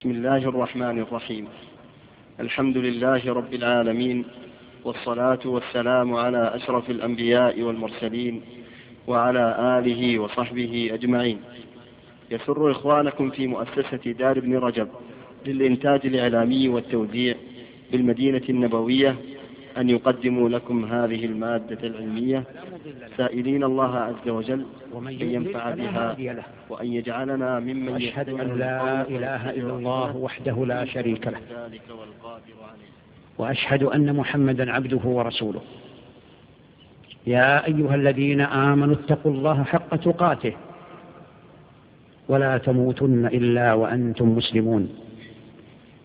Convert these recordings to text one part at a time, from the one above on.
بسم الله الرحمن الرحيم. الحمد لله رب العالمين والصلاة والسلام على أشرف الأنبياء والمرسلين وعلى آله وصحبه أجمعين. يسر إخوانكم في مؤسسة دار ابن رجب للإنتاج الإعلامي والتوزيع بالمدينة النبوية أن يقدموا لكم هذه المادة العلمية سائلين الله عز وجل أن ينفع بها وأن يجعلنا ممن أشهد أن لا إله إلا الله وحده لا شريك له. وأشهد أن محمدا عبده ورسوله. يا أيها الذين آمنوا اتقوا الله حق تقاته. ولا تموتن إلا وأنتم مسلمون.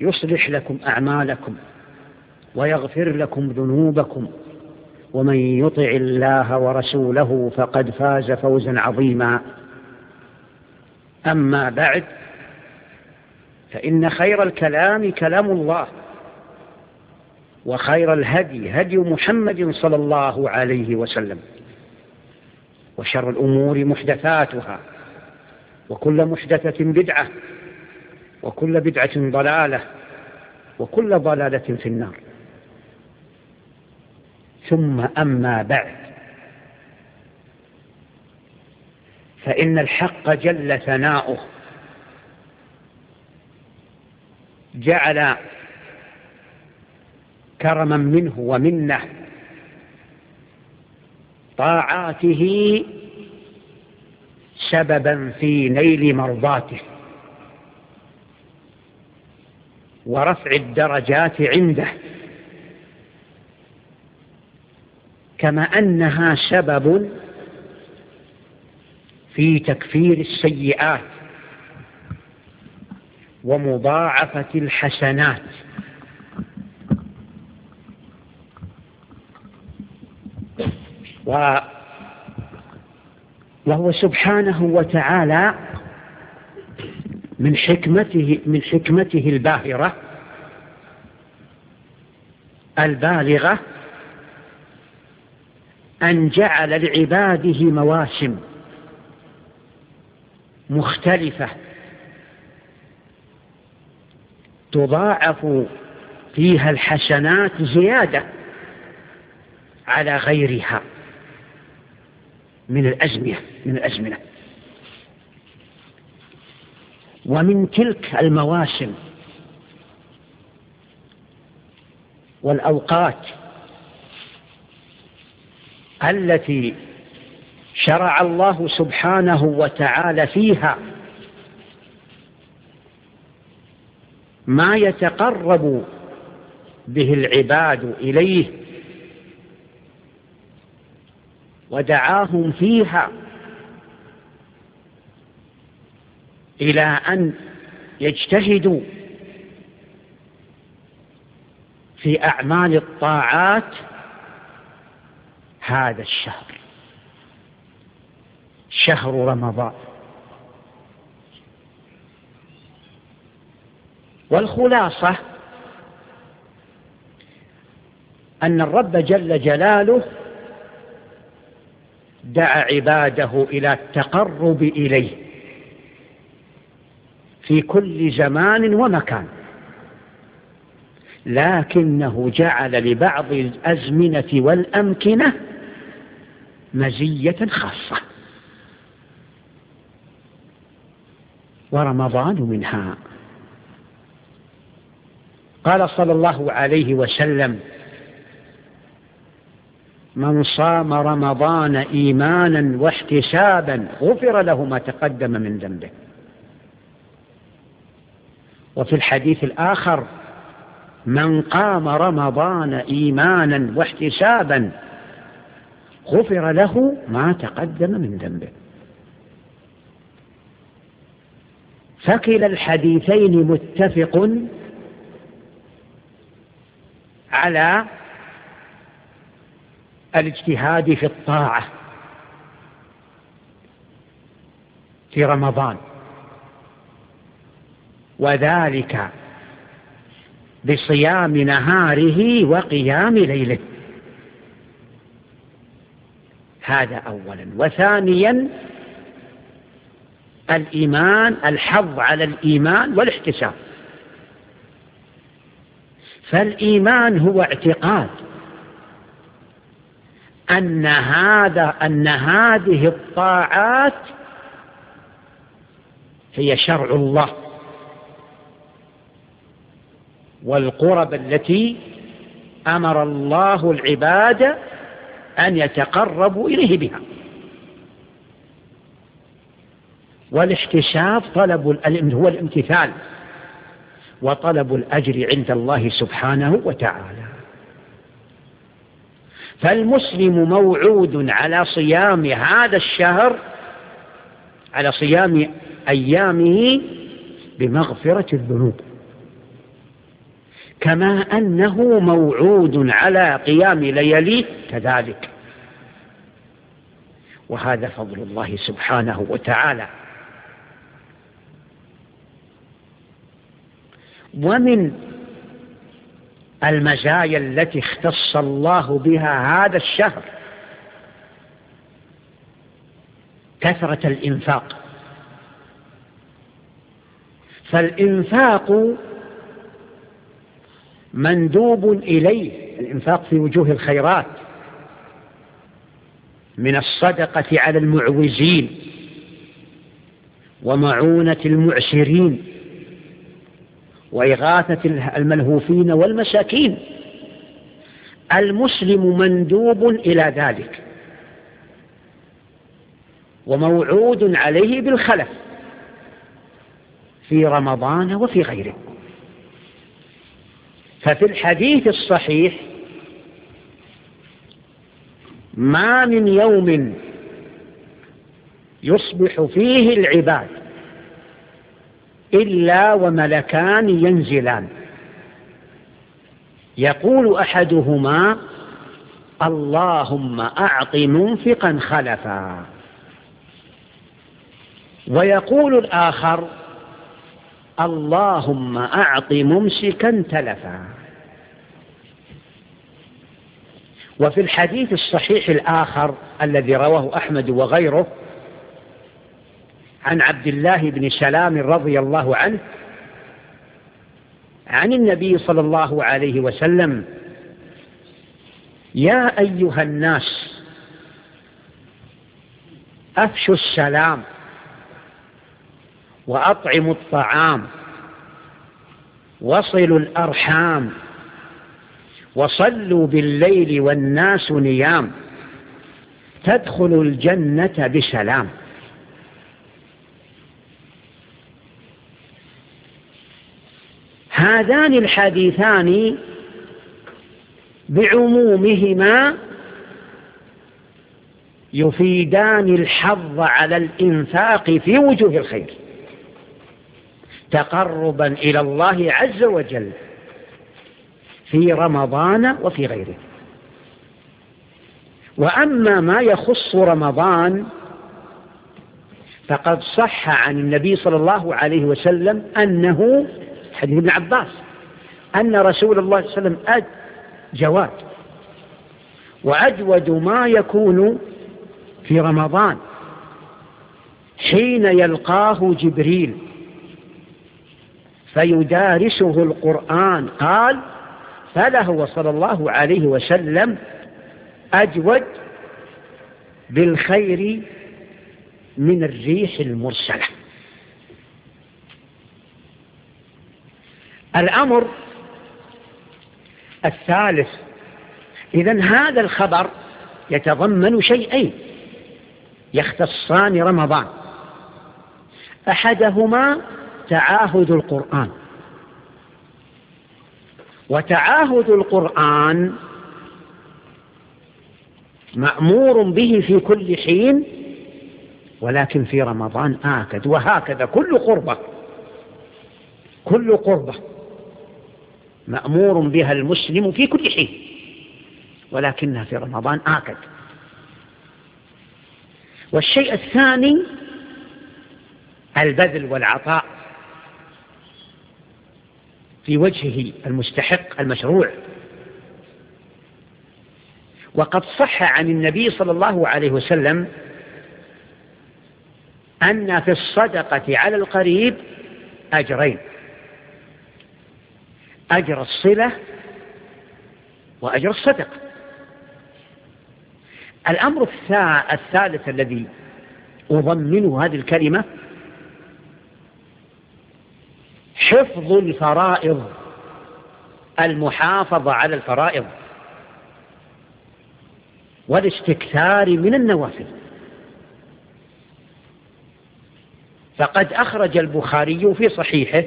يصلح لكم أعمالكم ويغفر لكم ذنوبكم ومن يطع الله ورسوله فقد فاز فوزا عظيما. أما بعد فإن خير الكلام كلام الله وخير الهدي هدي محمد صلى الله عليه وسلم وشر الأمور محدثاتها وكل محدثة بدعة وكل بدعة ضلالة وكل ضلالة في النار. ثم أما بعد فإن الحق جل ثناؤه. جعل كرما منه ومنه طاعاته سببا في نيل مرضاته. ورفع الدرجات عنده. كما أنها سبب في تكفير السيئات ومضاعفة الحسنات. وهو سبحانه وتعالى من حكمته من حكمته الباهرة البالغة أن جعل لعباده مواسم مختلفة تضاعف فيها الحسنات زيادة على غيرها من الأزمنة من الأزمنة. ومن تلك المواسم والأوقات التي شرع الله سبحانه وتعالى فيها ما يتقرب به العباد إليه ودعاهم فيها إلى أن يجتهدوا في أعمال الطاعات هذا الشهر شهر رمضان. والخلاصة أن الرب جل جلاله دعا عباده إلى التقرب إليه. في كل زمان ومكان. لكنه جعل لبعض الأزمنة والأمكنة مزية خاصة. ورمضان منها. قال صلى الله عليه وسلم من صام رمضان إيمانا واحتسابا غفر له ما تقدم من ذنبه. وفي الحديث الآخر من قام رمضان إيمانا واحتسابا غفر له ما تقدم من ذنبه. فكلا الحديثين متفق على الاجتهاد في الطاعة في رمضان. وذلك بصيام نهاره وقيام ليله. هذا أولا. وثانيا الإيمان الحظ على الإيمان والاحتساب. فالإيمان هو اعتقاد أن هذا أن هذه الطاعات هي شرع الله. والقرب التي أمر الله العباد أن يتقربوا إليه بها. والاحتساب طلب هو الامتثال وطلب الأجر عند الله سبحانه وتعالى. فالمسلم موعود على صيام هذا الشهر على صيام أيامه بمغفرة الذنوب. كما أنه موعود على قيام لياليه كذلك. وهذا فضل الله سبحانه وتعالى. ومن المزايا التي اختص الله بها هذا الشهر كثرة الإنفاق. فالإنفاق مندوب إليه الإنفاق في وجوه الخيرات من الصدقة على المعوزين ومعونة المعسرين وإغاثة الملهوفين والمساكين. المسلم مندوب إلى ذلك وموعود عليه بالخلف في رمضان وفي غيره. ففي الحديث الصحيح ما من يوم يصبح فيه العباد إلا وملكان ينزلان. يقول أحدهما اللهم أعط منفقا خلفا. ويقول الآخر اللهم أعط ممسكا تلفا. وفي الحديث الصحيح الآخر الذي رواه أحمد وغيره عن عبد الله بن سلام رضي الله عنه عن النبي صلى الله عليه وسلم يا أيها الناس أفشوا السلام وأطعموا الطعام وصلوا الأرحام وصلوا بالليل والناس نيام. تدخلوا الجنة بسلام. هذان الحديثان بعمومهما يفيدان الحظ على الإنفاق في وجوه الخير. تقربا إلى الله عز وجل. في رمضان وفي غيره. وأما ما يخص رمضان فقد صح عن النبي صلى الله عليه وسلم أنه حديث ابن عباس أن رسول الله صلى الله عليه وسلم جواد. وأجود ما يكون في رمضان حين يلقاه جبريل فيدارسه القرآن. قال فله صلى الله عليه وسلم أجود بالخير من الريح المرسلة. الأمر الثالث إذا هذا الخبر يتضمن شيئين يختصان رمضان. أحدهما تعاهد القرآن. وتعاهد القرآن مأمور به في كل حين ولكن في رمضان آكد وهكذا كل قربة كل قربة مأمور بها المسلم في كل حين ولكنها في رمضان آكد. والشيء الثاني البذل والعطاء. في وجهه المستحق المشروع. وقد صح عن النبي صلى الله عليه وسلم أن في الصدقة على القريب أجرين أجر الصلة وأجر الصدقة. الأمر الثالث الذي أضمنه هذه الكلمة حفظ الفرائض المحافظة على الفرائض والاستكثار من النوافل. فقد أخرج البخاري في صحيحه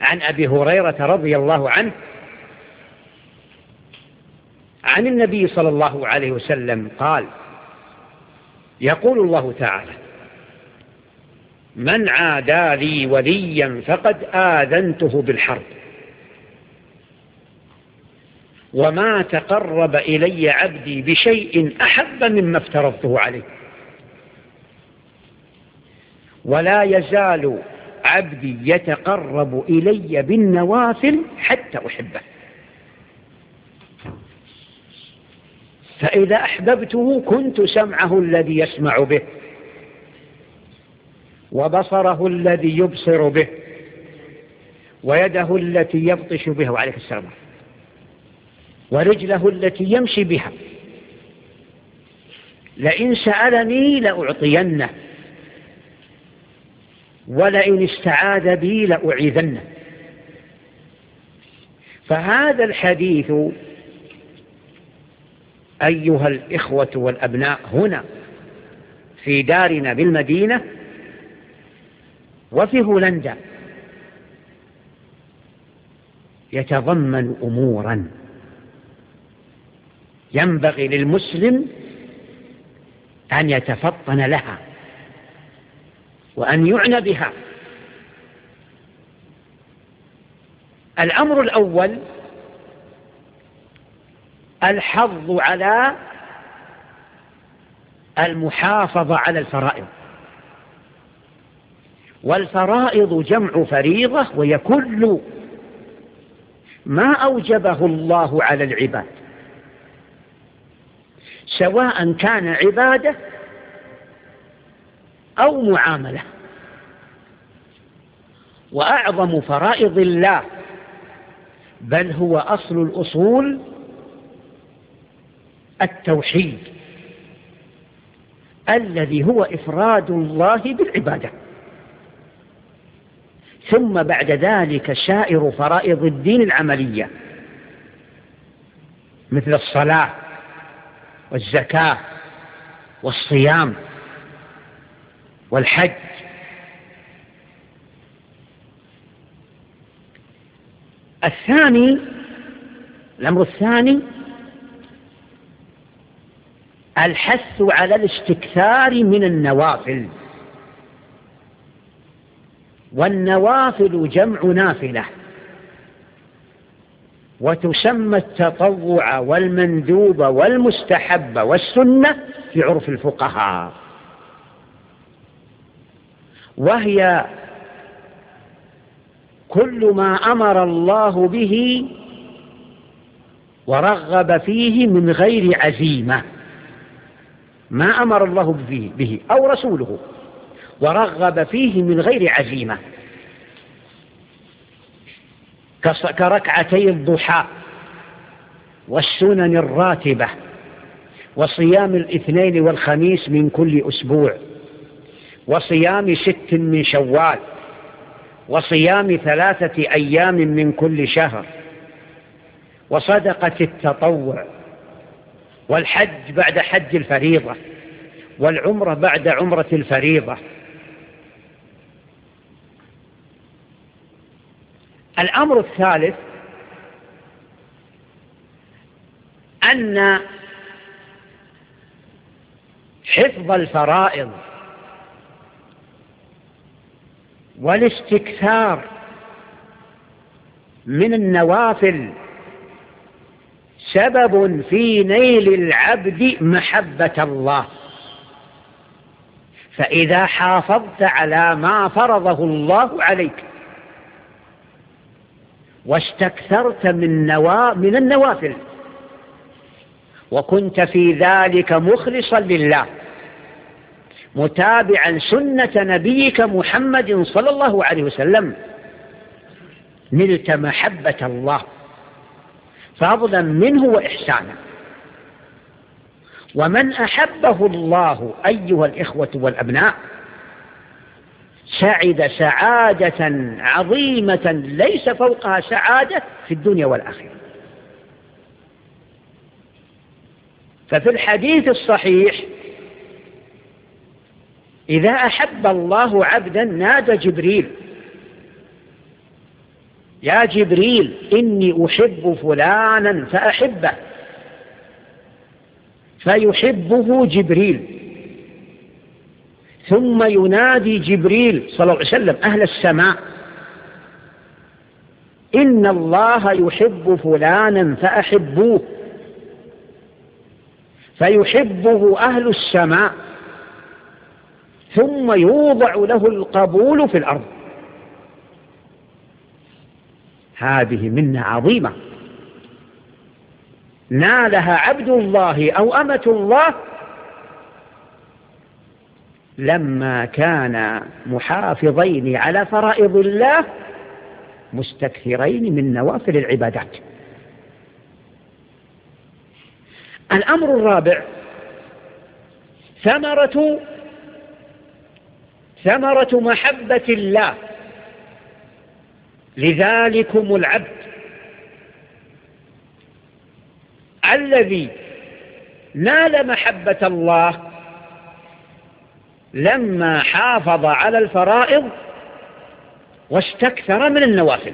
عن أبي هريرة رضي الله عنه عن النبي صلى الله عليه وسلم قال يقول الله تعالى من عادى لي وليا فقد آذنته بالحرب. وما تقرب إلي عبدي بشيء أحب مما افترضته عليه. ولا يزال عبدي يتقرب إلي بالنوافل حتى أحبه. فإذا أحببته كنت سمعه الذي يسمع به. وبصره الذي يبصر به ويده التي يبطش بها وعليه السلام. ورجله التي يمشي بها. لئن سألني لأعطينه. ولئن استعاذ بي لأعيذنه. فهذا الحديث أيها الإخوة والأبناء هنا في دارنا بالمدينة وفي هولندا. يتضمن أمورا. ينبغي للمسلم أن يتفطن لها وأن يعنى بها. الأمر الأول الحظ على المحافظة على الفرائض. والفرائض جمع فريضة وهي كل ما أوجبه الله على العباد. سواء كان عبادة أو معاملة. وأعظم فرائض الله بل هو أصل الأصول التوحيد الذي هو إفراد الله بالعبادة. ثم بعد ذلك سائر فرائض الدين العملية مثل الصلاة والزكاة والصيام والحج. الثاني الأمر الثاني الحث على الاستكثار من النوافل. والنوافل جمع نافلة. وتسمى التطوع والمندوب والمستحب والسنة في عرف الفقهاء. وهي كل ما أمر الله به ورغب فيه من غير عزيمة. ما أمر الله به, أو رسوله. ورغب فيه من غير عزيمة. كركعتي الضحى والسنن الراتبة وصيام الاثنين والخميس من كل أسبوع وصيام ست من شوال وصيام ثلاثة أيام من كل شهر وصدقة التطوع والحج بعد حج الفريضة والعمرة بعد عمرة الفريضة الأمر الثالث أن حفظ الفرائض والاستكثار من النوافل سبب في نيل العبد محبة الله. فإذا حافظت على ما فرضه الله عليك واستكثرت من, نوا من النوافل. وكنت في ذلك مخلصا لله. متابعا سنة نبيك محمد صلى الله عليه وسلم. نلت محبة الله. فضلا منه وإحسانا. ومن أحبه الله أيها الإخوة والأبناء سعد سعادة عظيمة ليس فوقها سعادة في الدنيا والآخرة. ففي الحديث الصحيح إذا أحب الله عبدا نادى جبريل يا جبريل إني أحب فلانا فأحبه. فيحبه جبريل. ثم ينادي جبريل صلى الله عليه وسلم أهل السماء إن الله يحب فلانا فأحبوه فيحبه أهل السماء ثم يوضع له القبول في الأرض. هذه منة عظيمة. نالها عبد الله أو أمة الله لما كان محافظين على فرائض الله مستكثرين من نوافل العبادات. الأمر الرابع ثمرة ثمرة محبة الله. لذلكم العبد الذي نال محبة الله لما حافظ على الفرائض واستكثر من النوافل.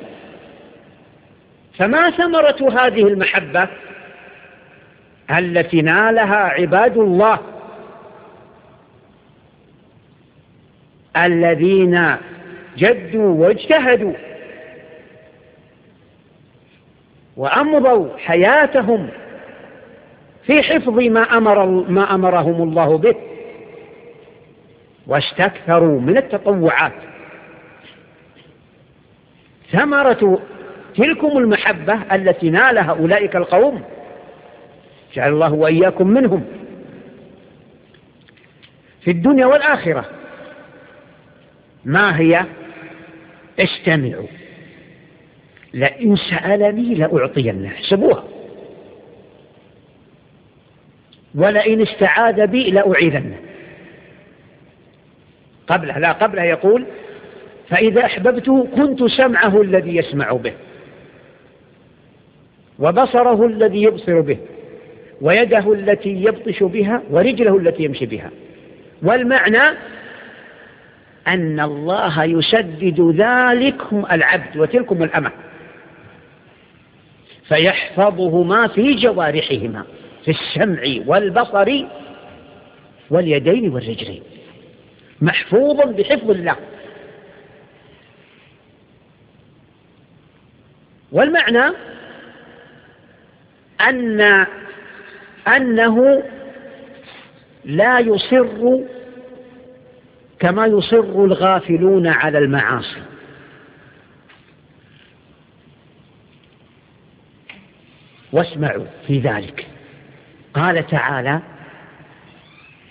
فما ثمرة هذه المحبة التي نالها عباد الله الذين جدوا واجتهدوا وأمضوا حياتهم في حفظ ما, أمر ما أمرهم الله به. واستكثروا من التطوعات. ثمرة تلكم المحبة التي نالها أولئك القوم. جعل الله وإياكم منهم. في الدنيا والآخرة. ما هي؟ استمعوا. لئن سألني لأعطينه. احسبوها ولئن استعاذ بي لأعيذنه. قبله لا قبله يقول فإذا أحببته كنت سمعه الذي يسمع به وبصره الذي يبصر به ويده التي يبطش بها ورجله التي يمشي بها. والمعنى أن الله يسدد ذلكم العبد وتلكم الأمة فيحفظهما في جوارحهما في السمع والبصر واليدين والرجلين. محفوظا بحفظ الله. والمعنى أن أنه لا يصر كما يصر الغافلون على المعاصي. واسمعوا في ذلك. قال تعالى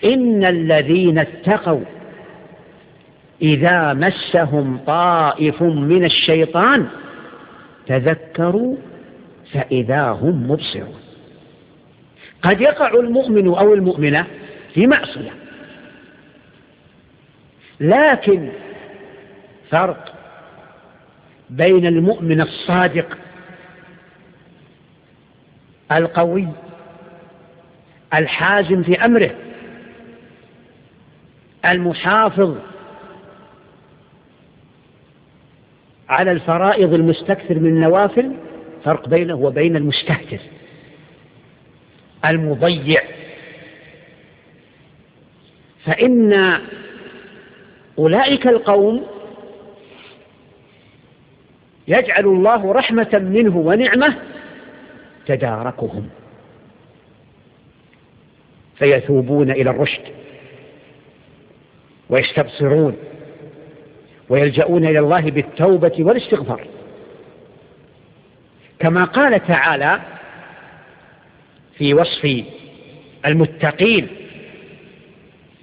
إن الذين اتقوا إذا مسهم طائف من الشيطان تذكروا فإذا هم مبصرون. قد يقع المؤمن أو المؤمنة في معصية. لكن فرق بين المؤمن الصادق القوي الحازم في أمره المحافظ على الفرائض المستكثر من النوافل فرق بينه وبين المستهتر. المضيع. فإن أولئك القوم يجعل الله رحمة منه ونعمة تداركهم. فيثوبون إلى الرشد ويستبصرون. ويلجؤون إلى الله بالتوبة والاستغفار. كما قال تعالى في وصف المتقين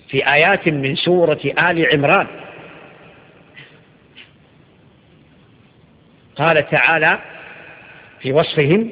في آيات من سورة آل عمران قال تعالى في وصفهم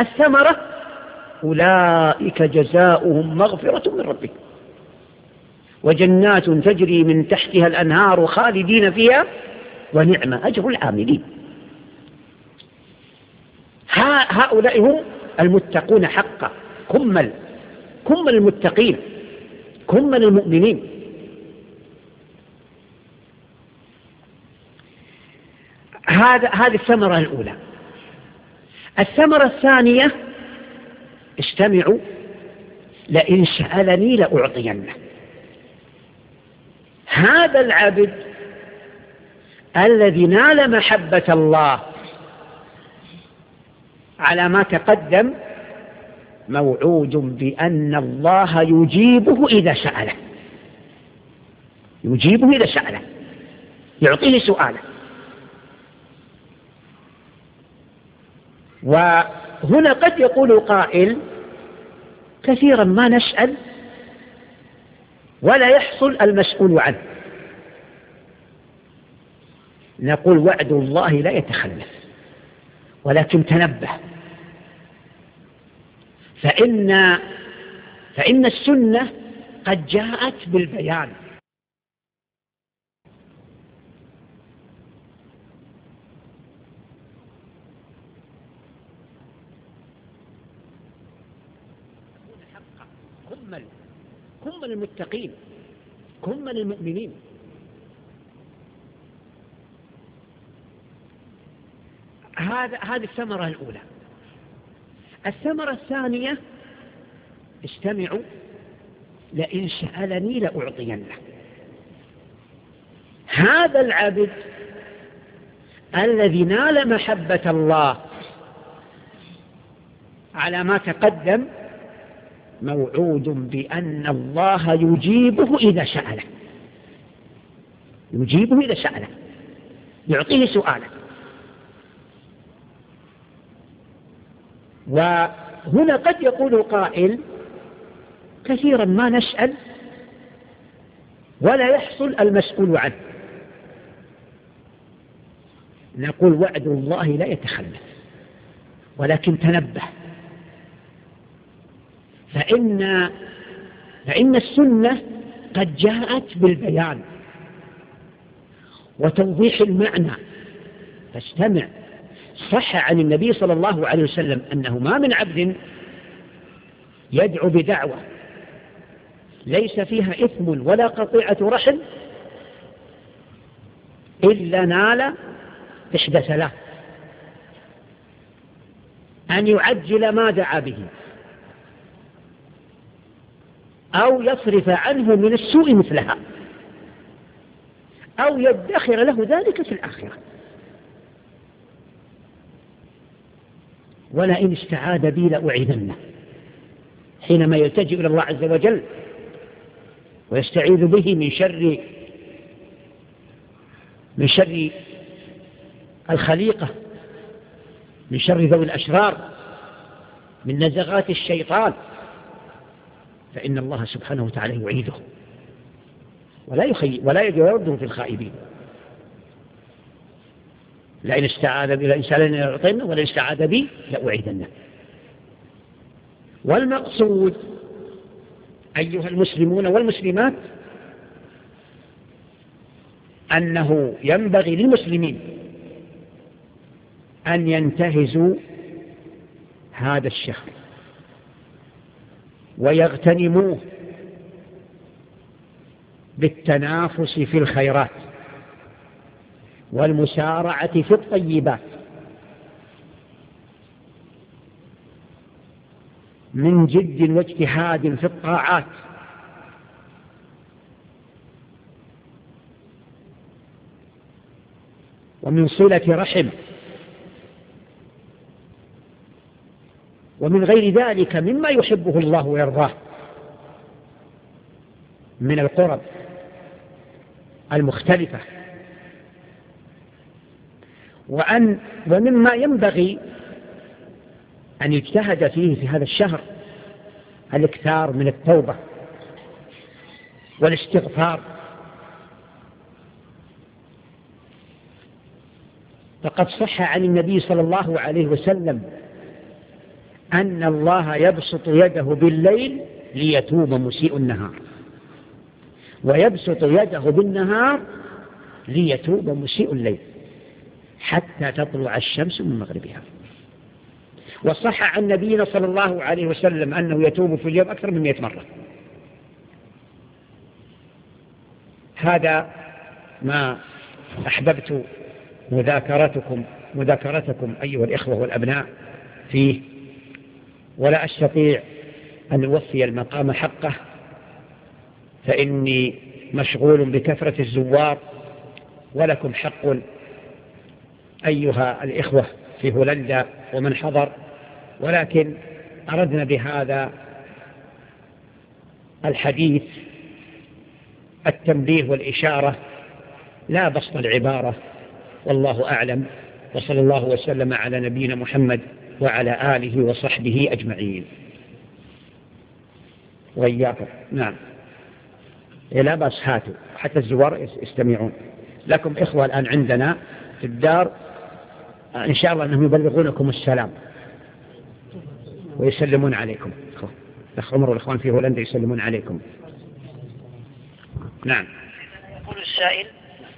الثمرة أولئك جزاؤهم مغفرة من ربهم. وجنات تجري من تحتها الأنهار خالدين فيها ونعم أجر العاملين. هؤلاء هم المتقون حقا. كمل كمل المتقين. كمل المؤمنين. هذا هذه الثمرة الأولى. الثمرة الثانية استمعوا لئن سألني لأعطينه. هذا العبد الذي نال محبة الله على ما تقدم موعود بأن الله يجيبه إذا سأله. يجيبه إذا سأله. يعطيه سؤاله. وهنا قد يقول قائل كثيرا ما نسأل ولا يحصل المسؤول عنه. نقول وعد الله لا يتخلف ولكن تنبه. فإن فإن السنة قد جاءت بالبيان. كمل كمل المتقين كمل المؤمنين. هذا هذه الثمرة الأولى. الثمرة الثانية استمعوا لئن سألني لأعطينه. هذا العبد الذي نال محبة الله على ما تقدم موعود بأن الله يجيبه إذا سأله يجيبه إذا سأله يعطيه سؤاله. وهنا قد يقول قائل كثيرا ما نسأل ولا يحصل المسؤول عنه. نقول وعد الله لا يتخلف ولكن تنبه. فإن فإن السنة قد جاءت بالبيان وتوضيح المعنى. فاستمع. صح عن النبي صلى الله عليه وسلم أنه ما من عبد يدعو بدعوة ليس فيها إثم ولا قطيعة رحم إلا نال إحدى ثلاث أن يعجل ما دعا به. أو يصرف عنه من السوء مثلها. أو يدخر له ذلك في الآخرة. ولئن استعاذ بي لأعيذنه. حينما يلتجئ إلى الله عز وجل ويستعيذ به من شر من شر الخليقة من شر ذوي الأشرار من نزغات الشيطان فإن الله سبحانه وتعالى يعيده ولا يخي ولا يرده في الخائبين. لئن استعاذ بي لئن سألني لأعطينه ولئن استعاذ بي لأعيدنه. والمقصود أيها المسلمون والمسلمات أنه ينبغي للمسلمين أن ينتهزوا هذا الشهر. ويغتنموه بالتنافس في الخيرات والمسارعة في الطيبات. من جد واجتهاد في الطاعات. ومن صلة رحم. ومن غير ذلك مما يحبه الله ويرضاه. من القرب المختلفة. وأن ومما ينبغي أن يجتهد فيه في هذا الشهر الاكثار من التوبة والاستغفار. فقد صح عن النبي صلى الله عليه وسلم أن الله يبسط يده بالليل ليتوب مسيء النهار. ويبسط يده بالنهار ليتوب مسيء الليل حتى تطلع الشمس من مغربها. وصح عن نبينا صلى الله عليه وسلم أنه يتوب في اليوم أكثر من مئة مرة. هذا ما أحببت مذاكرتكم مذاكرتكم أيها الإخوة والأبناء فيه. ولا أستطيع أن أوفي المقام حقه فإني مشغول بكثرة الزوار ولكم حق أيها الإخوة في هولندا ومن حضر ولكن أردنا بهذا الحديث التنبيه والإشارة لا بسط العبارة والله أعلم وصلى الله وسلم على نبينا محمد وعلى آله وصحبه أجمعين. وإياكم. نعم. إيه، لا بأس هاتوا. حتى الزوار يستمعون. لكم إخوة الآن عندنا في الدار إن شاء الله أنهم يبلغونكم السلام. ويسلمون عليكم. الأخ عمر والإخوان في هولندا يسلمون عليكم. نعم. يقول السائل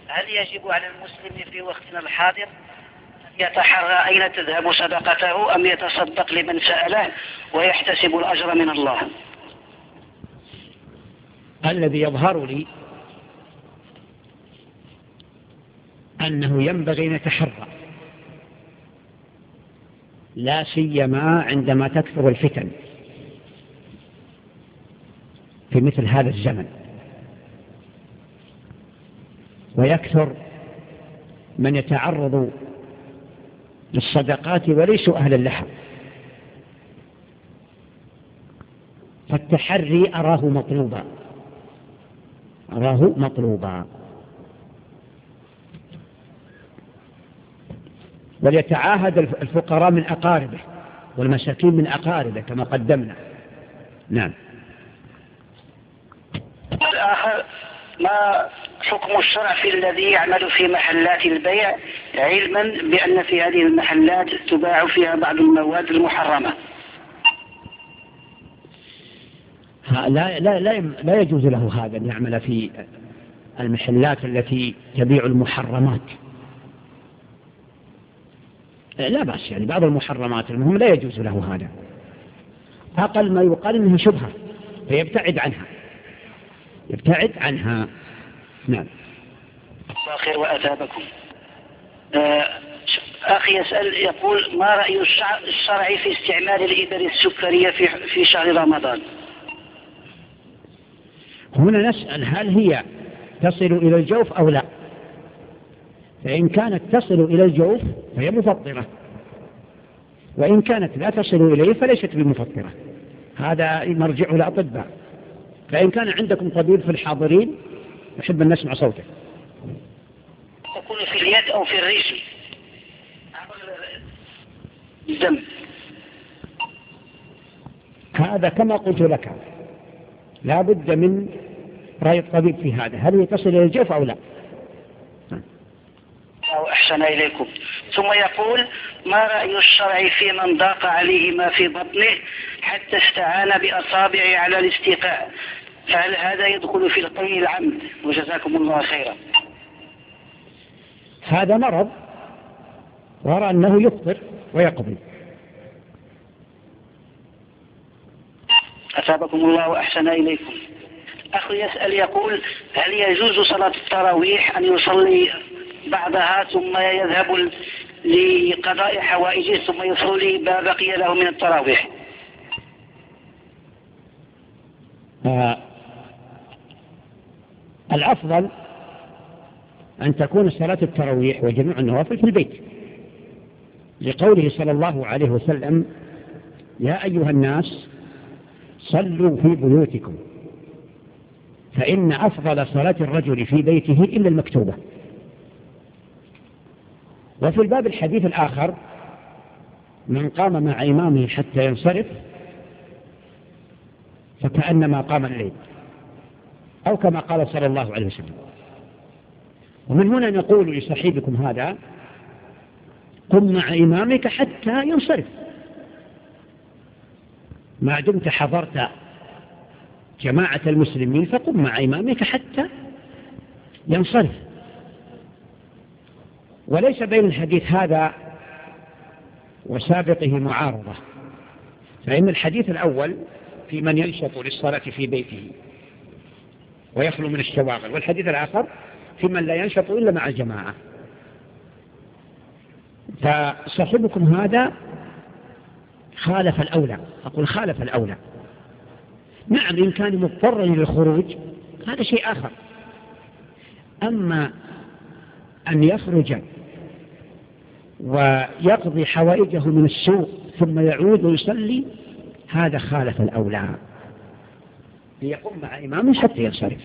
هل يجب على المسلم في وقتنا الحاضر يتحرى أين تذهب صدقته أم يتصدق لمن سأله ويحتسب الأجر من الله؟ الذي يظهر لي أنه ينبغي نتحرى لا سيما عندما تكثر الفتن في مثل هذا الزمن ويكثر من يتعرض للصدقات وليسوا أهلا لها فالتحري أراه مطلوبا. أراه مطلوبا. وليتعاهد الفقراء من أقاربه والمساكين من أقاربه كما قدمنا. نعم الآخر ما حكم الشرع في الذي يعمل في محلات البيع علما بأن في هذه المحلات تباع فيها بعض المواد المحرمة؟ لا لا لا لا يجوز له هذا أن يعمل في المحلات التي تبيع المحرمات. لا بأس يعني بعض المحرمات المهم لا يجوز له هذا. أقل ما يقال أنها شبهة فيبتعد عنها. يبتعد عنها. نعم. خير وأثابكم. آه، أخي يسأل يقول ما رأي الشرع في استعمال الإبر السكرية في في شهر رمضان؟ هنا نسأل هل هي تصل إلى الجوف أو لا. فإن كانت تصل إلى الجوف فهي مفطرة. وإن كانت لا تصل إليه فليست بمفطرة. هذا مرجع الأطباء. فإن كان عندكم طبيب في الحاضرين نحب أن نسمع صوته. تكون في اليد أو في الرجل. الدم هذا كما قلت لك لا بد من رأي الطبيب في هذا. هل يتصل إلى الجوف أو لا؟ أو أحسن إليكم. ثم يقول ما رأي الشرع في من ضاق عليه ما في بطنه حتى استعان بأصابعه على الاستيقاء فهل هذا يدخل في القي العمد وجزاكم الله خيرا؟ هذا مرض وأرى أنه يفطر ويقضي. أثابكم الله وأحسن إليكم. أخ يسأل يقول هل يجوز صلاة التراويح أن يصلي بعدها ثم يذهب لقضاء حوائجه ثم يصلي ما بقي له من التراويح؟ آه الأفضل أن تكون صلاة التراويح وجميع النوافل في البيت. لقوله صلى الله عليه وسلم يا أيها الناس صلوا في بيوتكم فإن أفضل صلاة الرجل في بيته إلا المكتوبة. وفي الباب الحديث الآخر من قام مع إمامه حتى ينصرف فكأنما قام الليل. أو كما قال صلى الله عليه وسلم. ومن هنا نقول لصاحبكم هذا قم مع إمامك حتى ينصرف. ما دمت حضرت جماعة المسلمين فقم مع إمامك حتى ينصرف. وليس بين الحديث هذا وسابقه معارضة فإن الحديث الأول في من ينشط للصلاة في بيته. ويخلو من الشواغل والحديث الآخر في من لا ينشط إلا مع الجماعة. فصاحبكم هذا خالف الأولى. أقول خالف الأولى. نعم إن كان مضطرا للخروج هذا شيء آخر. أما أن يخرج ويقضي حوائجه من السوق ثم يعود ويصلي هذا خالف الأولى. ليقوم مع إمامه حتى ينصرف.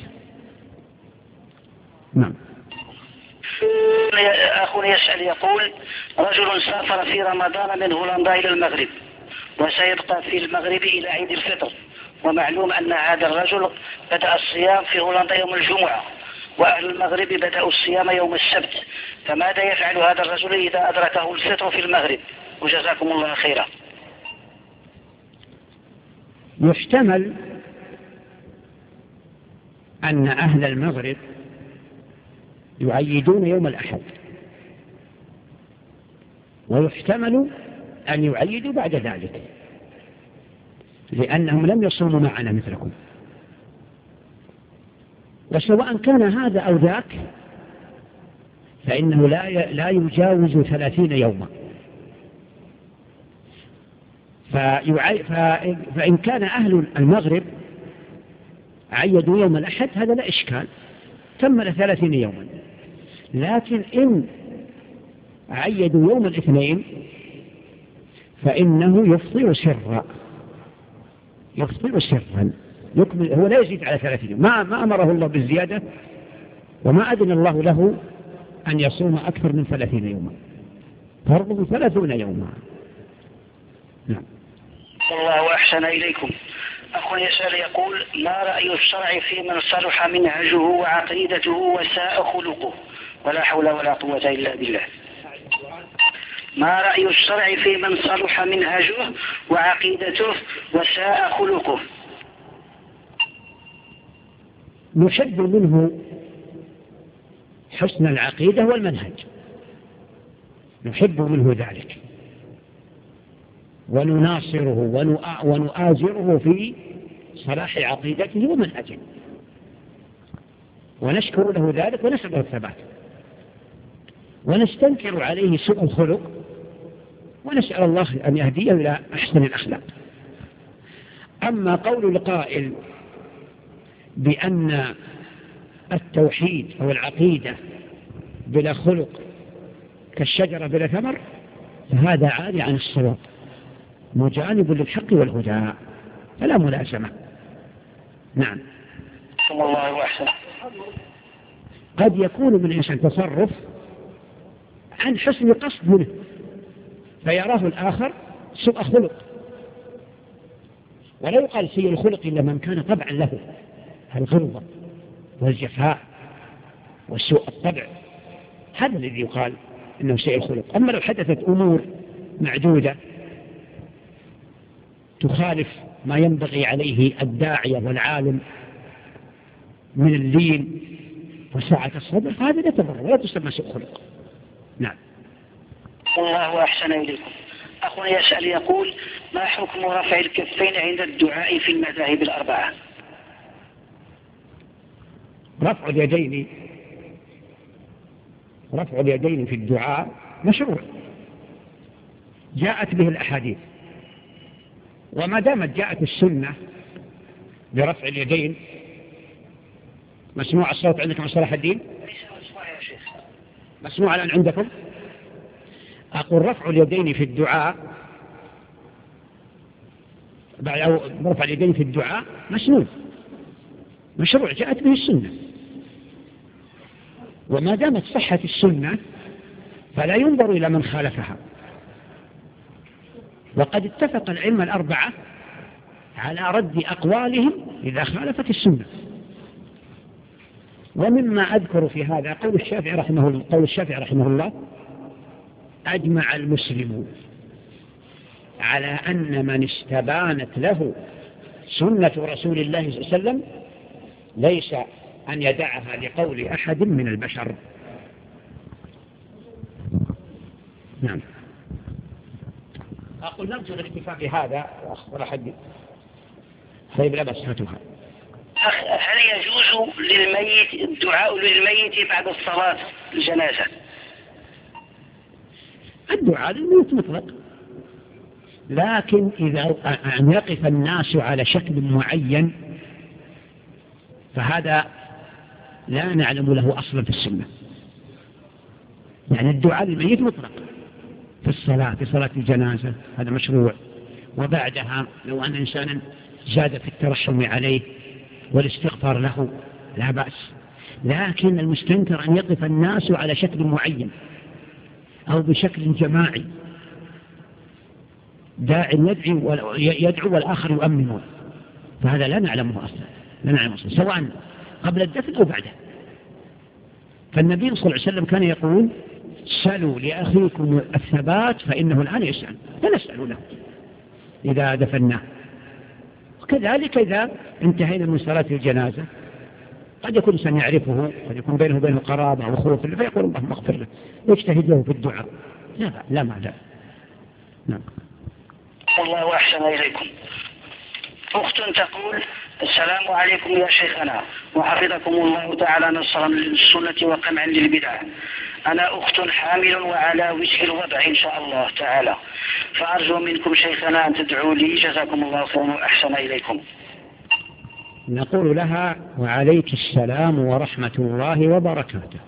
نعم. أخ يسأل يقول رجل سافر في رمضان من هولندا إلى المغرب وسيبقى في المغرب إلى عيد الفطر. ومعلوم أن هذا الرجل بدأ الصيام في هولندا يوم الجمعة وأهل المغرب بدأوا الصيام يوم السبت. فماذا يفعل هذا الرجل إذا أدركه الفطر في المغرب؟ وجزاكم الله خيرا. يحتمل أن أهل المغرب يعيدون يوم الأحد ويحتمل أن يعيدوا بعد ذلك لأنهم لم يصوموا معنا مثلكم. وسواء كان هذا أو ذاك فإنه لا لا يجاوز ثلاثين يوما. فإن كان أهل المغرب عيدوا يوم الأحد هذا لا إشكال. كمل ثلاثين يوما. لكن إن عيدوا يوم الاثنين فإنه يفطر سرا. يفطر سرا. يكمل هو لا يزيد على ثلاثين يوم. ما, ما أمره الله بالزيادة وما أذن الله له أن يصوم أكثر من ثلاثين يوما. فرضه ثلاثون يوما. نعم. الله أحسن إليكم. أخ يسأل يقول ما رأي الشرع في من صلح منهجه وعقيدته وساء خلقه؟ ولا حول ولا قوة إلا بالله. ما رأي الشرع في من صلح منهجه وعقيدته وساء خلقه؟ نحب منه حسن العقيدة والمنهج. نحب منه ذلك. ونناصره ونؤازره في صلاح عقيدته ومنهجه. ونشكر له ذلك ونسأل له الثبات. ونستنكر عليه سوء الخلق. ونسأل الله أن يهديه إلى أحسن الأخلاق. أما قول القائل بأن التوحيد أو العقيدة بلا خلق كالشجرة بلا ثمر فهذا عالي عن الصواب. مجانب للحق والهدى فلا ملازمة. نعم. الله أحسن. قد يكون من الإنسان تصرف عن حسن قصد منه فيراه الآخر سوء خلق. ولا يقال سيء الخلق إلا من كان طبعا له الغلظة والجفاء وسوء الطبع. هذا الذي يقال إنه سيء الخلق. أما لو حدثت أمور معدودة تخالف ما ينبغي عليه الداعية والعالم من اللين وسعة الصدر فهذا لا تضر ولا تسمى سوء خلق. نعم. الله أحسن إليكم. أخ يسأل يقول ما حكم رفع الكفين عند الدعاء في المذاهب الأربعة؟ رفع اليدين رفع اليدين في الدعاء مشروع. جاءت به الأحاديث. وما دامت جاءت السنة برفع اليدين مسموع الصوت عندكم صلاح الدين؟ مسموع الآن عندكم؟ أقول رفع اليدين في الدعاء أو رفع اليدين في الدعاء مسنون مشروع جاءت به السنة. وما دامت صحة السنة فلا ينظر إلى من خالفها. وقد اتفق العلم الأربعة على رد أقوالهم إذا خالفت السنة. ومما أذكر في هذا قول الشافعي رحمه الله قول الشافعي رحمه الله أجمع المسلمون على أن من استبانت له سنة رسول الله صلى الله عليه وسلم ليس أن يدعها لقول أحد من البشر. نعم. أقول نرجو الاكتفاء بهذا ولا حد. طيب لا بس هاتوها هل يجوز للميت الدعاء للميت بعد الصلاة الجنازة؟ الدعاء للميت مطلق. لكن إذا أن يقف الناس على شكل معين فهذا لا نعلم له أصلا في السنة. يعني الدعاء للميت مطلق. الصلاة في صلاة الجنازة هذا مشروع. وبعدها لو أن إنسانا زاد في الترحم عليه والاستغفار له لا بأس. لكن المستنكر أن يقف الناس على شكل معين أو بشكل جماعي. داع يدعو يدعو والآخر يؤمنون. فهذا لا نعلمه أصلا لا نعلمه أصلا سواء قبل الدفن أو بعده. فالنبي صلى الله عليه وسلم كان يقول سلوا لأخيكم الثبات فإنه الآن يسأل فنسأل له إذا دفناه. وكذلك إذا انتهينا من صلاة الجنازة قد يكون إنسان يعرفه قد يكون بينه وبينه قرابة أو أخوة فيقول اللهم اغفر له ويجتهد له في الدعاء. لا لا ما لا. نعم. الله أحسن إليكم. أخت تقول السلام عليكم يا شيخنا وحفظكم الله تعالى نصرا للسنة وقمعا للبدع. أنا أخت حامل وعلى وجه الوضع إن شاء الله تعالى. فأرجو منكم شيخنا أن تدعوا لي. جزاكم الله خيرا وأحسن إليكم. نقول لها وعليك السلام ورحمة الله وبركاته.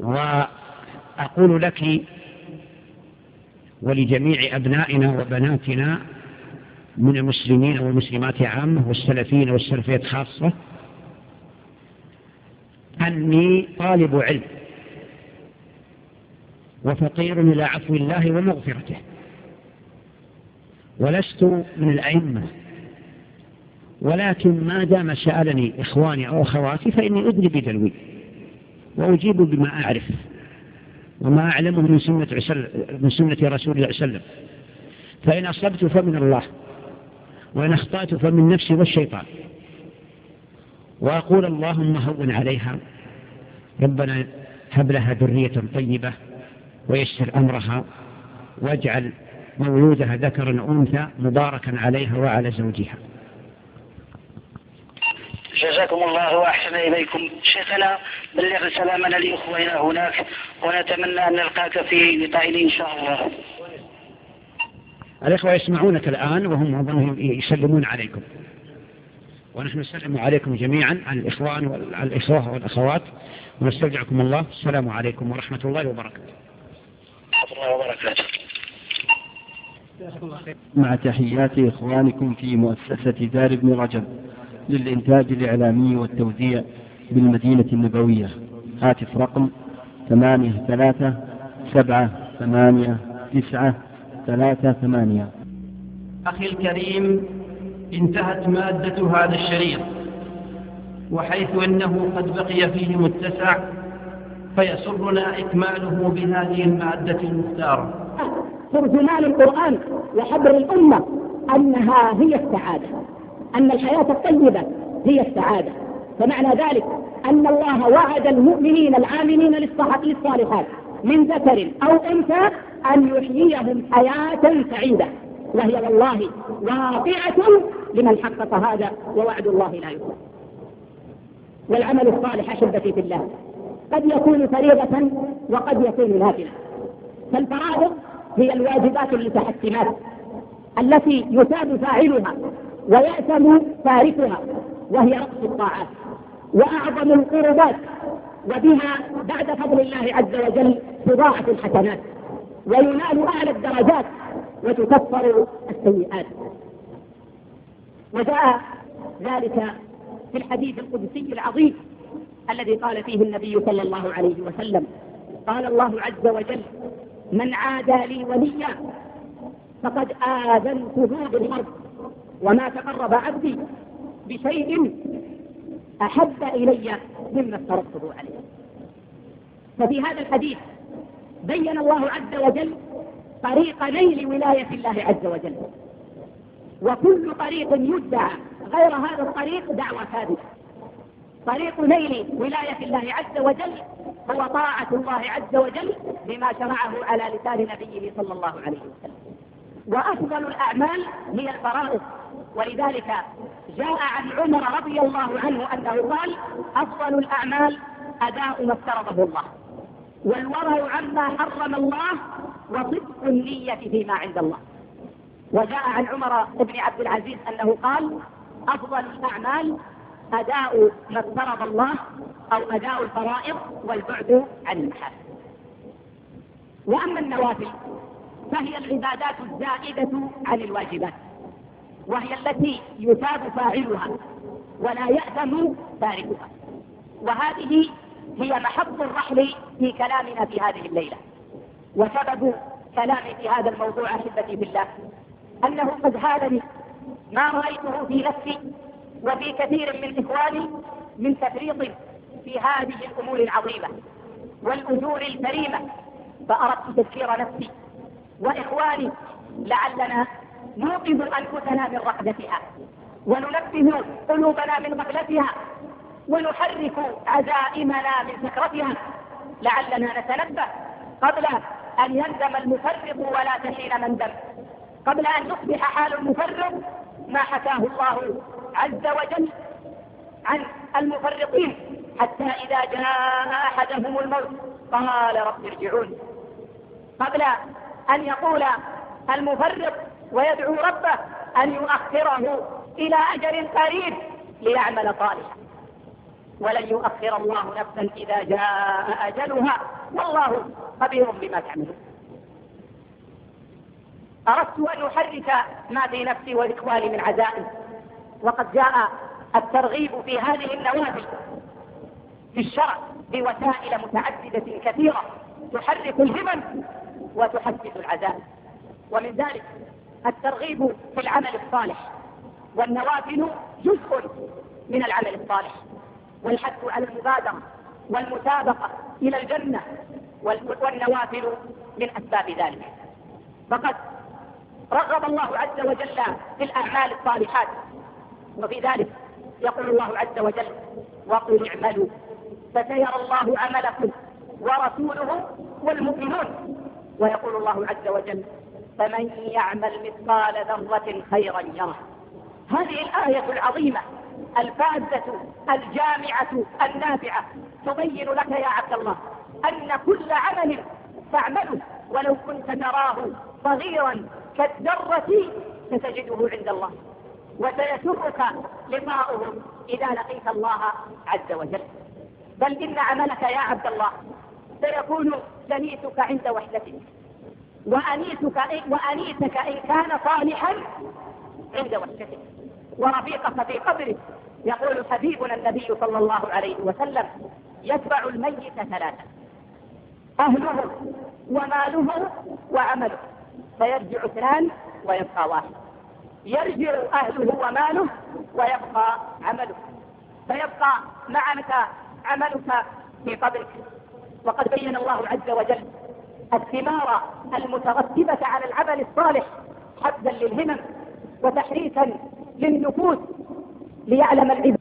وأقول لك ولجميع أبنائنا وبناتنا من المسلمين والمسلمات عامة والسلفين والسلفيات خاصة طالب علم وفقير إلى عفو الله ومغفرته. ولست من الأئمة ولكن ما دام سألني إخواني أو أخواتي فإني أدري بدلوي وأجيب بما أعرف وما أعلمه من سنة, من سنة رسول الله صلى الله عليه وسلم. فإن أصبت فمن الله وإن أخطأت فمن نفسي والشيطان. وأقول اللهم هون عليها ربنا هب لها ذرية طيبة ويسر أمرها واجعل مولودها ذكرا أنثى مباركا عليها وعلى زوجها. جزاكم الله أحسن إليكم. شيخنا بلغ سلامنا لإخواننا هناك ونتمنى أن نلقاك في لقاء إن شاء الله. الإخوة يسمعونك الآن وهم يسلمون عليكم. ونحن نسلم عليكم جميعا على الإخوان والإخوة والأخوات ونستودعكم الله. السلام عليكم ورحمة الله وبركاته. الله وبركاته. مع تحيات إخوانكم في مؤسسة دار ابن رجب للإنتاج الإعلامي والتوزيع بالمدينة النبوية. هاتف رقم ثمانية ثلاثة سبعة ثمانية تسعة ثلاثة ثمانية. أخي الكريم انتهت مادة هذا الشريط وحيث أنه قد بقي فيه متسع فيسرنا إكماله بهذه المادة المختارة. ترجمان القرآن وحبر الأمة أنها هي السعادة أن الحياة الطيبة هي السعادة. فمعنى ذلك أن الله وعد المؤمنين العاملين للصالحات من ذكر أو أنثى أن يحييهم حياة سعيدة وهي والله واقعة لمن حقق هذا ووعد الله لا يخلف والعمل الصالح أحبتي في الله. قد يكون فريضة وقد يكون نافلة. فالفرائض هي الواجبات المتحكمات التي يثاب فاعلها ويأثم تاركها وهي رأس الطاعات. وأعظم القربات وبها بعد فضل الله عز وجل تضاعف الحسنات. وينال أعلى الدرجات وتكفر السيئات. وجاء ذلك في الحديث القدسي العظيم الذي قال فيه النبي صلى الله عليه وسلم. قال الله عز وجل من عادى لي وليا فقد آذنته بالحرب وما تقرب عبدي بشيء أحب إلي مما افترضته عليه. ففي هذا الحديث بين الله عز وجل طريق نيل ولاية الله عز وجل. وكل طريق يدعى غير هذا الطريق دعوة ثابتة. طريق نيل ولاية الله عز وجل هو طاعة الله عز وجل بما شرعه على لسان نبيه صلى الله عليه وسلم. وأفضل الأعمال هي الفرائض. ولذلك جاء عن عمر رضي الله عنه أنه قال أفضل الأعمال أداء ما افترضه الله. والورع عما حرم الله وصدق النية فيما عند الله. وجاء عن عمر بن عبد العزيز أنه قال أفضل الأعمال أداء ما افترض الله أو أداء الفرائض والبعد عن المحارم وأما النوافل فهي العبادات الزائدة عن الواجبات وهي التي يثاب فاعلها ولا يأثم تاركها وهذه هي محط الرحل في كلامنا في هذه الليلة وسبب كلامي في هذا الموضوع أحبتي بالله أنه قد هالني ما رأيته في نفسي وفي كثير من إخواني من تفريط في هذه الأمور العظيمة والأجور الكريمة. فأردت تذكير نفسي وإخواني لعلنا نوقظ أنفسنا من رقدتها وننبه قلوبنا من غفلتها ونحرك عزائمنا من سكرتها. لعلنا نتنبه قبل أن يندم المفرط ولا تحين مندم قبل أن يصبح حال المفرط ما حكاه الله عز وجل عن المفرطين حتى إذا جاء أحدهم الموت قال رب ارجعون. قبل أن يقول المفرط ويدعو ربه أن يؤخره إلى أجل قريب ليعمل صالحا. ولن يؤخر الله نفسا إذا جاء أجلها. والله خبير بما تعملون. أردت أن أحرك ما في نفسي وإخواني من عزائم وقد جاء الترغيب في هذه النوافل في الشرع بوسائل متعددة كثيرة تحرك الهمم وتحدث العزائم ومن ذلك الترغيب في العمل الصالح والنوافل جزء من العمل الصالح والحث على المبادرة والمسابقة إلى الجنة والنوافل من أسباب ذلك. فقد رغب الله عز وجل في الأعمال الصالحات. وفي ذلك يقول الله عز وجل وقل اعملوا فسيرى الله عملكم ورسوله والمؤمنون. ويقول الله عز وجل فمن يعمل مثقال ذرة خيرا يره. هذه الآية العظيمة الفاذة الجامعة النافعة تبين لك يا عبد الله أن كل عمل تعمله ولو كنت تراه صغيرا كالذرة ستجده عند الله وسيسرك لقاؤه إذا لقيت الله عز وجل. بل إن عملك يا عبد الله سيكون جنيتك عند وحدتك وأنيتك وأنيتك إن كان صالحا عند وحدتك. ورفيقك في قبره يقول حبيبنا النبي صلى الله عليه وسلم يتبع الميت ثلاثة أهله وماله وعمله. فيرجع اثنان ويبقى واحد. يرجع أهله وماله ويبقى عمله. فيبقى معك عملك في قبرك. وقد بين الله عز وجل الثمار المترتبة على العمل الصالح حفزا للهمم وتحريكا للنفوس ليعلم العباد